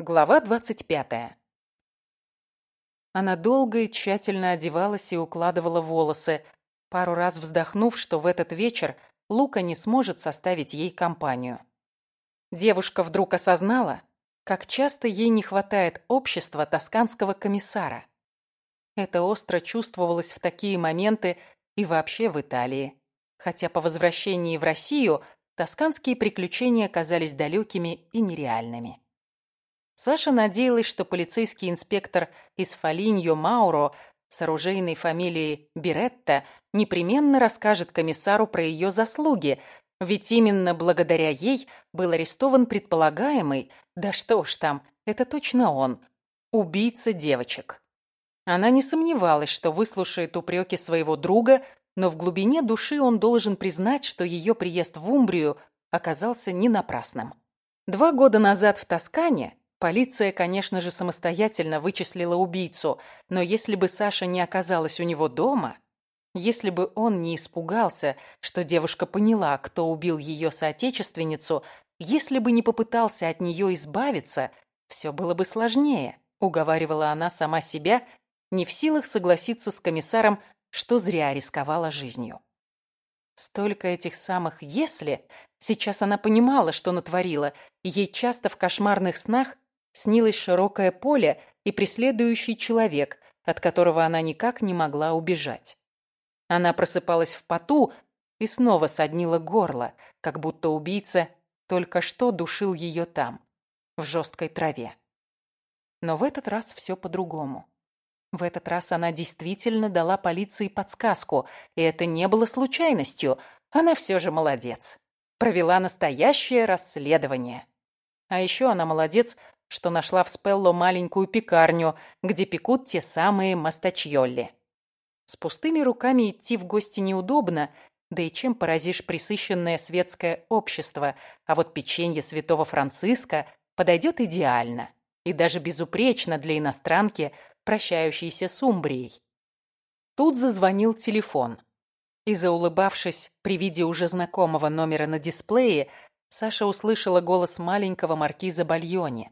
Глава двадцать пятая. Она долго и тщательно одевалась и укладывала волосы, пару раз вздохнув, что в этот вечер Лука не сможет составить ей компанию. Девушка вдруг осознала, как часто ей не хватает общества тосканского комиссара. Это остро чувствовалось в такие моменты и вообще в Италии. Хотя по возвращении в Россию тосканские приключения казались далекими и нереальными. Саша надеялась, что полицейский инспектор из Фолиньо Мауро с оружейной фамилией Биретта непременно расскажет комиссару про ее заслуги, ведь именно благодаря ей был арестован предполагаемый, да что уж там, это точно он, убийца девочек. Она не сомневалась, что выслушает упреки своего друга, но в глубине души он должен признать, что ее приезд в Умбрию оказался не напрасным. Два года назад в Тоскане Полиция, конечно же, самостоятельно вычислила убийцу, но если бы Саша не оказалась у него дома, если бы он не испугался, что девушка поняла, кто убил ее соотечественницу, если бы не попытался от нее избавиться, все было бы сложнее, уговаривала она сама себя, не в силах согласиться с комиссаром, что зря рисковала жизнью. Столько этих самых «если», сейчас она понимала, что натворила, и ей часто в кошмарных снах снилось широкое поле и преследующий человек, от которого она никак не могла убежать. Она просыпалась в поту и снова соднила горло, как будто убийца только что душил ее там, в жесткой траве. Но в этот раз все по-другому. В этот раз она действительно дала полиции подсказку, и это не было случайностью. Она все же молодец. Провела настоящее расследование. А еще она молодец, что нашла в Спелло маленькую пекарню, где пекут те самые мастачьолли. С пустыми руками идти в гости неудобно, да и чем поразишь присыщенное светское общество, а вот печенье святого Франциска подойдет идеально и даже безупречно для иностранки, прощающейся с Умбрией. Тут зазвонил телефон. И заулыбавшись при виде уже знакомого номера на дисплее, Саша услышала голос маленького маркиза Бальони.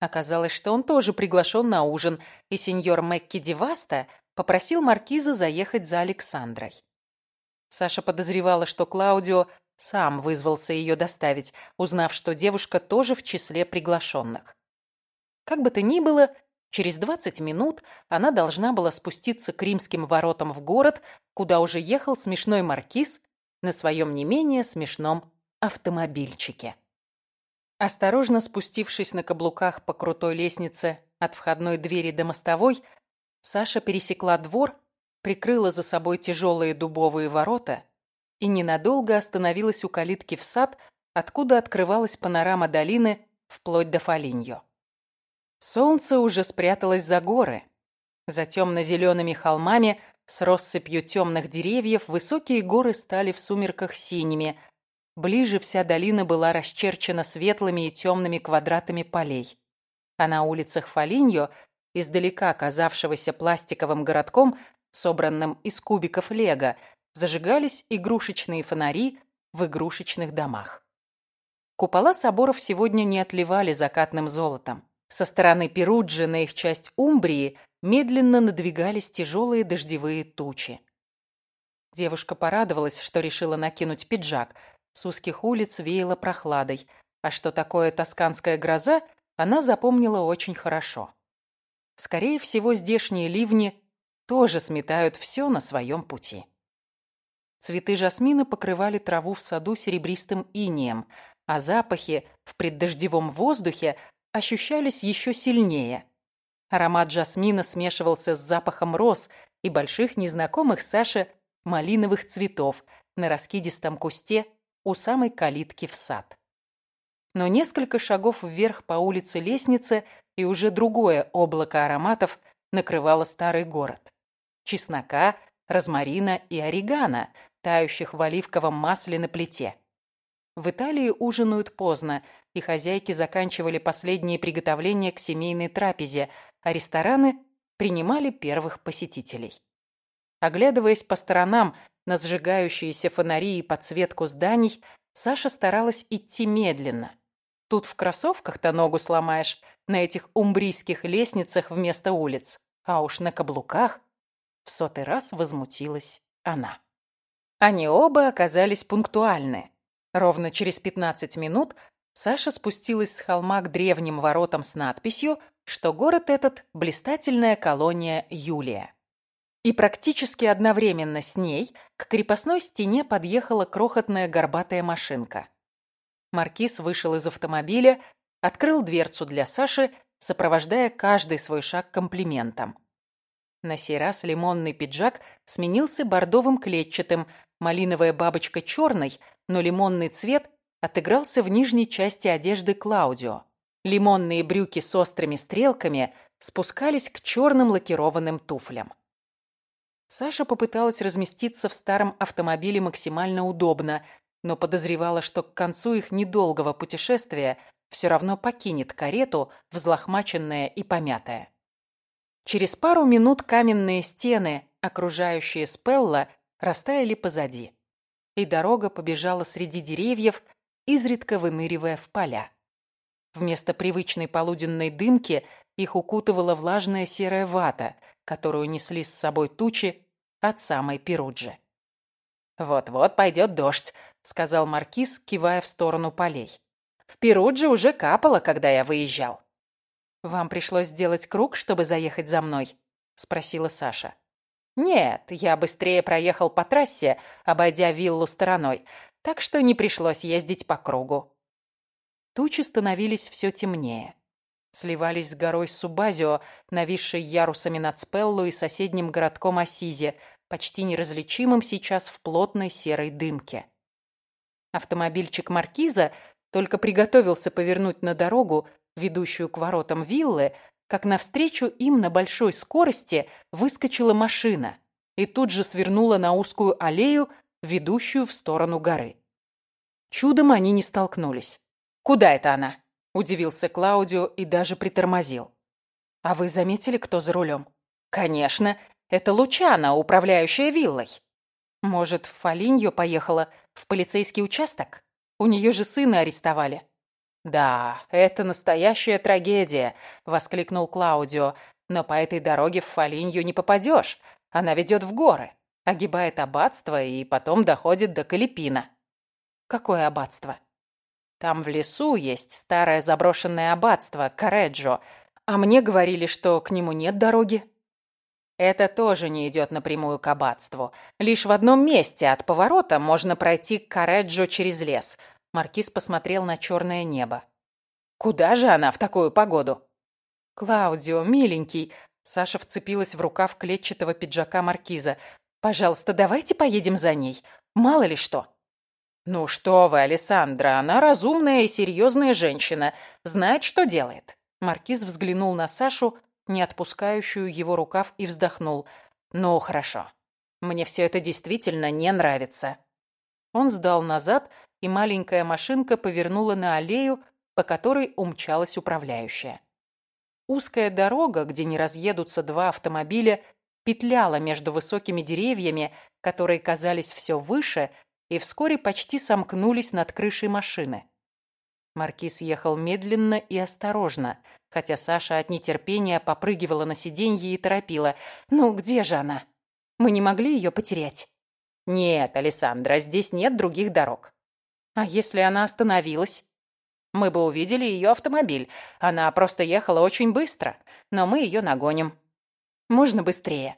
Оказалось, что он тоже приглашен на ужин, и сеньор Мэкки Деваста попросил маркиза заехать за Александрой. Саша подозревала, что Клаудио сам вызвался ее доставить, узнав, что девушка тоже в числе приглашенных. Как бы то ни было, через 20 минут она должна была спуститься к римским воротам в город, куда уже ехал смешной маркиз на своем не менее смешном автомобильчике. Осторожно спустившись на каблуках по крутой лестнице от входной двери до мостовой, Саша пересекла двор, прикрыла за собой тяжелые дубовые ворота и ненадолго остановилась у калитки в сад, откуда открывалась панорама долины вплоть до Фолиньо. Солнце уже спряталось за горы. За темно-зелеными холмами с россыпью темных деревьев высокие горы стали в сумерках синими – Ближе вся долина была расчерчена светлыми и темными квадратами полей. А на улицах Фолиньо, издалека казавшегося пластиковым городком, собранным из кубиков лего, зажигались игрушечные фонари в игрушечных домах. Купола соборов сегодня не отливали закатным золотом. Со стороны Перуджи на их часть Умбрии медленно надвигались тяжелые дождевые тучи. Девушка порадовалась, что решила накинуть пиджак – с узких улиц веяло прохладой, а что такое тосканская гроза, она запомнила очень хорошо. Скорее всего, здешние ливни тоже сметают все на своем пути. Цветы жасмина покрывали траву в саду серебристым инеем, а запахи в преддождевом воздухе ощущались еще сильнее. Аромат жасмина смешивался с запахом роз и больших незнакомых Саше малиновых цветов на раскидистом кусте у самой калитки в сад. Но несколько шагов вверх по улице лестницы, и уже другое облако ароматов накрывало старый город. Чеснока, розмарина и орегано, тающих в оливковом масле на плите. В Италии ужинают поздно, и хозяйки заканчивали последние приготовления к семейной трапезе, а рестораны принимали первых посетителей. Оглядываясь по сторонам на сжигающиеся фонари и подсветку зданий, Саша старалась идти медленно. Тут в кроссовках-то ногу сломаешь, на этих умбрийских лестницах вместо улиц. А уж на каблуках в сотый раз возмутилась она. Они оба оказались пунктуальны. Ровно через 15 минут Саша спустилась с холма к древним воротам с надписью, что город этот – блистательная колония Юлия. И практически одновременно с ней к крепостной стене подъехала крохотная горбатая машинка. Маркиз вышел из автомобиля, открыл дверцу для Саши, сопровождая каждый свой шаг комплиментом. На сей раз лимонный пиджак сменился бордовым клетчатым, малиновая бабочка черной, но лимонный цвет отыгрался в нижней части одежды Клаудио. Лимонные брюки с острыми стрелками спускались к черным лакированным туфлям. Саша попыталась разместиться в старом автомобиле максимально удобно, но подозревала, что к концу их недолгого путешествия все равно покинет карету, взлохмаченная и помятая. Через пару минут каменные стены, окружающие Спелла, растаяли позади, и дорога побежала среди деревьев, изредка выныривая в поля. Вместо привычной полуденной дымки их укутывала влажная серая вата, которую несли с собой тучи от самой Перуджи. «Вот-вот пойдет дождь», — сказал Маркиз, кивая в сторону полей. «В Перудже уже капало, когда я выезжал». «Вам пришлось сделать круг, чтобы заехать за мной?» — спросила Саша. «Нет, я быстрее проехал по трассе, обойдя виллу стороной, так что не пришлось ездить по кругу». Тучи становились все темнее. Сливались с горой Субазио, нависшей ярусами над Спеллу и соседним городком Асизе, почти неразличимым сейчас в плотной серой дымке. Автомобильчик Маркиза только приготовился повернуть на дорогу, ведущую к воротам виллы, как навстречу им на большой скорости выскочила машина и тут же свернула на узкую аллею, ведущую в сторону горы. Чудом они не столкнулись. «Куда это она?» – удивился Клаудио и даже притормозил. «А вы заметили, кто за рулем?» «Конечно, это Лучана, управляющая виллой». «Может, Фалиньо поехала в полицейский участок? У нее же сына арестовали». «Да, это настоящая трагедия», — воскликнул Клаудио. «Но по этой дороге в Фалинью не попадешь. Она ведет в горы, огибает аббатство и потом доходит до Калипина». «Какое аббатство?» «Там в лесу есть старое заброшенное аббатство, Кареджо, а мне говорили, что к нему нет дороги». Это тоже не идет напрямую к аббатству. Лишь в одном месте от поворота можно пройти к Кареджо через лес — Маркиз посмотрел на черное небо. «Куда же она в такую погоду?» «Клаудио, миленький!» Саша вцепилась в рукав клетчатого пиджака Маркиза. «Пожалуйста, давайте поедем за ней. Мало ли что». «Ну что вы, Александра, она разумная и серьезная женщина. Знает, что делает». Маркиз взглянул на Сашу, не отпускающую его рукав, и вздохнул. «Ну, хорошо. Мне все это действительно не нравится». Он сдал назад и маленькая машинка повернула на аллею, по которой умчалась управляющая. Узкая дорога, где не разъедутся два автомобиля, петляла между высокими деревьями, которые казались все выше и вскоре почти сомкнулись над крышей машины. Маркиз ехал медленно и осторожно, хотя Саша от нетерпения попрыгивала на сиденье и торопила. «Ну, где же она? Мы не могли ее потерять?» «Нет, Александра, здесь нет других дорог. А если она остановилась? Мы бы увидели ее автомобиль. Она просто ехала очень быстро, но мы ее нагоним. Можно быстрее.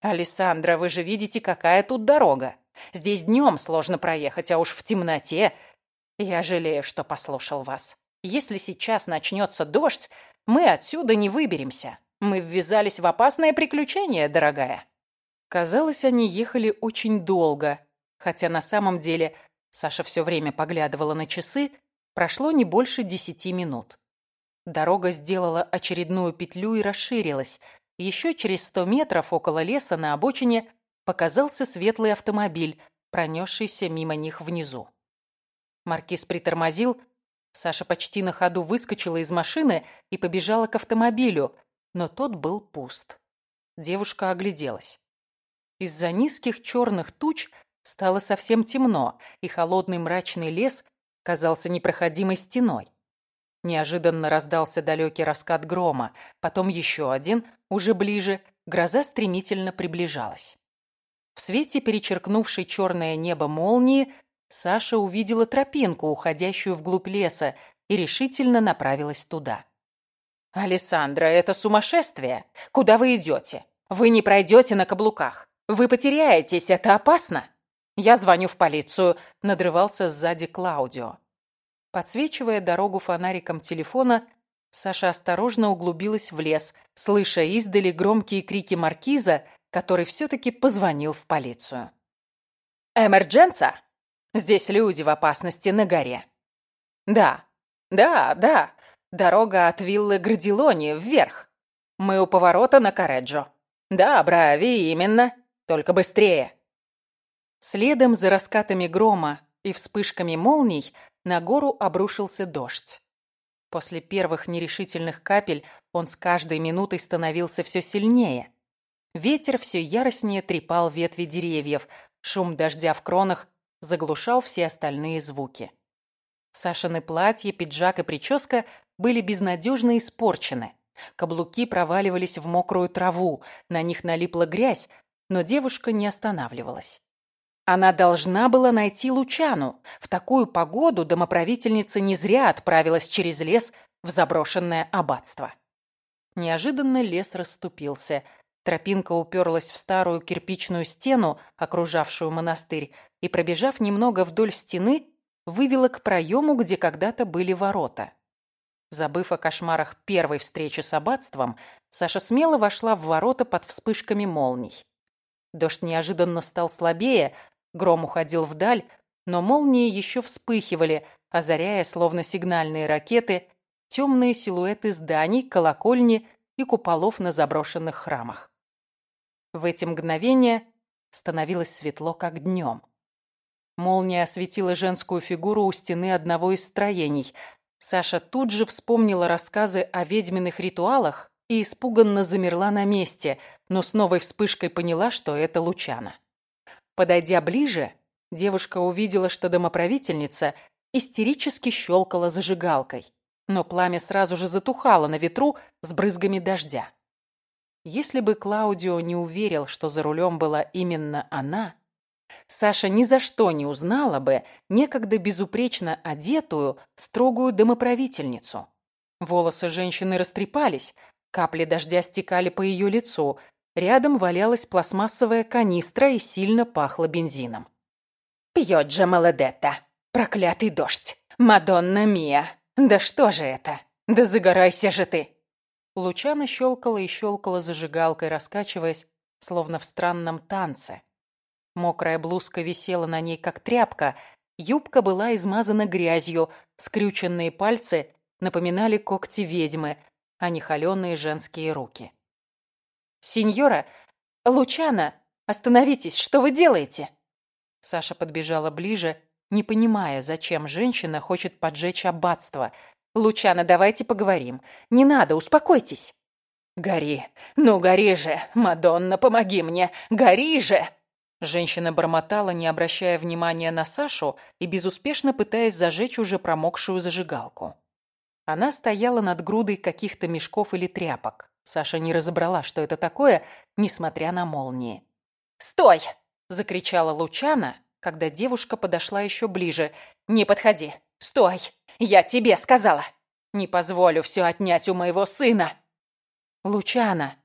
Александра, вы же видите, какая тут дорога. Здесь днем сложно проехать, а уж в темноте. Я жалею, что послушал вас. Если сейчас начнется дождь, мы отсюда не выберемся. Мы ввязались в опасное приключение, дорогая. Казалось, они ехали очень долго, хотя на самом деле Саша все время поглядывала на часы, прошло не больше десяти минут. Дорога сделала очередную петлю и расширилась. Еще через сто метров около леса на обочине показался светлый автомобиль, пронесшийся мимо них внизу. Маркиз притормозил, Саша почти на ходу выскочила из машины и побежала к автомобилю, но тот был пуст. Девушка огляделась. Из-за низких черных туч Стало совсем темно, и холодный мрачный лес казался непроходимой стеной. Неожиданно раздался далекий раскат грома, потом еще один, уже ближе, гроза стремительно приближалась. В свете, перечеркнувшей черное небо молнии, Саша увидела тропинку, уходящую вглубь леса, и решительно направилась туда. «Алессандра, это сумасшествие! Куда вы идете? Вы не пройдете на каблуках. Вы потеряетесь, это опасно!» «Я звоню в полицию», — надрывался сзади Клаудио. Подсвечивая дорогу фонариком телефона, Саша осторожно углубилась в лес, слыша издали громкие крики маркиза, который все-таки позвонил в полицию. «Эмердженса? Здесь люди в опасности на горе». «Да, да, да, дорога от виллы Градилони вверх. Мы у поворота на Кареджо. Да, Брави, именно, только быстрее». Следом за раскатами грома и вспышками молний на гору обрушился дождь. После первых нерешительных капель он с каждой минутой становился все сильнее. Ветер все яростнее трепал ветви деревьев, шум дождя в кронах заглушал все остальные звуки. Сашины платье, пиджак и прическа были безнадежно испорчены. Каблуки проваливались в мокрую траву, на них налипла грязь, но девушка не останавливалась. Она должна была найти Лучану. В такую погоду домоправительница не зря отправилась через лес в заброшенное аббатство. Неожиданно лес расступился. Тропинка уперлась в старую кирпичную стену, окружавшую монастырь, и, пробежав немного вдоль стены, вывела к проему, где когда-то были ворота. Забыв о кошмарах первой встречи с аббатством, Саша смело вошла в ворота под вспышками молний. Дождь неожиданно стал слабее, Гром уходил вдаль, но молнии еще вспыхивали, озаряя, словно сигнальные ракеты, темные силуэты зданий, колокольни и куполов на заброшенных храмах. В эти мгновения становилось светло, как днем. Молния осветила женскую фигуру у стены одного из строений. Саша тут же вспомнила рассказы о ведьминых ритуалах и испуганно замерла на месте, но с новой вспышкой поняла, что это Лучана. Подойдя ближе, девушка увидела, что домоправительница истерически щелкала зажигалкой, но пламя сразу же затухало на ветру с брызгами дождя. Если бы Клаудио не уверил, что за рулем была именно она, Саша ни за что не узнала бы некогда безупречно одетую, строгую домоправительницу. Волосы женщины растрепались, капли дождя стекали по ее лицу, Рядом валялась пластмассовая канистра и сильно пахло бензином. «Пьёджа Маладетта! Проклятый дождь! Мадонна Мия! Да что же это? Да загорайся же ты!» Лучана щелкала и щелкала зажигалкой, раскачиваясь, словно в странном танце. Мокрая блузка висела на ней, как тряпка, юбка была измазана грязью, скрюченные пальцы напоминали когти ведьмы, а не холеные женские руки. «Сеньора! Лучана! Остановитесь! Что вы делаете?» Саша подбежала ближе, не понимая, зачем женщина хочет поджечь аббатство. «Лучана, давайте поговорим. Не надо, успокойтесь». «Гори! Ну, гори же! Мадонна, помоги мне! Гори же!» Женщина бормотала, не обращая внимания на Сашу и безуспешно пытаясь зажечь уже промокшую зажигалку. Она стояла над грудой каких-то мешков или тряпок. Саша не разобрала, что это такое, несмотря на молнии. «Стой!» – закричала Лучана, когда девушка подошла еще ближе. «Не подходи! Стой! Я тебе сказала! Не позволю все отнять у моего сына!» «Лучана!»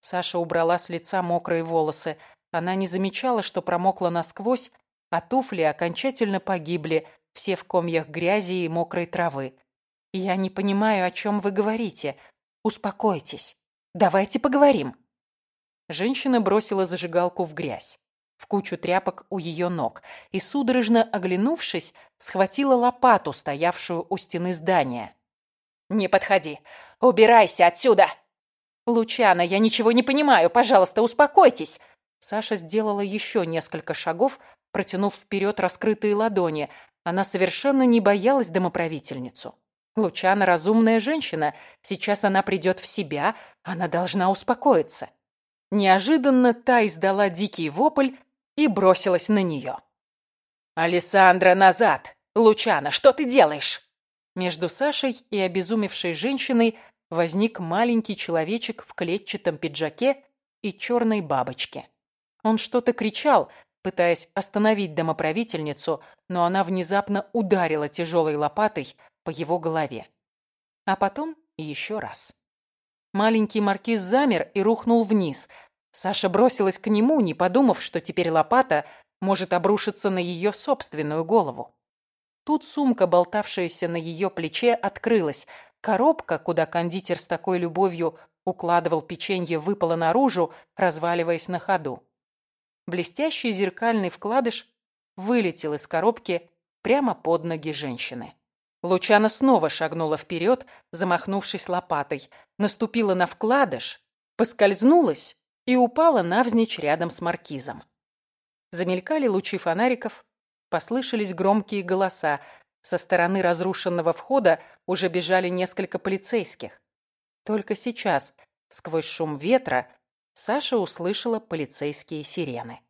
Саша убрала с лица мокрые волосы. Она не замечала, что промокла насквозь, а туфли окончательно погибли, все в комьях грязи и мокрой травы. «Я не понимаю, о чем вы говорите. Успокойтесь. Давайте поговорим». Женщина бросила зажигалку в грязь, в кучу тряпок у ее ног, и, судорожно оглянувшись, схватила лопату, стоявшую у стены здания. «Не подходи! Убирайся отсюда!» «Лучана, я ничего не понимаю, пожалуйста, успокойтесь!» Саша сделала еще несколько шагов, протянув вперед раскрытые ладони. Она совершенно не боялась домоправительницу. Лучана разумная женщина. Сейчас она придет в себя, она должна успокоиться. Неожиданно та издала дикий вопль и бросилась на нее. «Алессандра, назад! Лучана, что ты делаешь?» Между Сашей и обезумевшей женщиной возник маленький человечек в клетчатом пиджаке и черной бабочке. Он что-то кричал, пытаясь остановить домоправительницу, но она внезапно ударила тяжелой лопатой по его голове. А потом еще раз. Маленький маркиз замер и рухнул вниз. Саша бросилась к нему, не подумав, что теперь лопата может обрушиться на ее собственную голову. Тут сумка, болтавшаяся на ее плече, открылась. Коробка, куда кондитер с такой любовью укладывал печенье, выпала наружу, разваливаясь на ходу. Блестящий зеркальный вкладыш вылетел из коробки прямо под ноги женщины. Лучана снова шагнула вперед, замахнувшись лопатой, наступила на вкладыш, поскользнулась и упала навзничь рядом с маркизом. Замелькали лучи фонариков, послышались громкие голоса. Со стороны разрушенного входа уже бежали несколько полицейских. Только сейчас, сквозь шум ветра, Саша услышала полицейские сирены.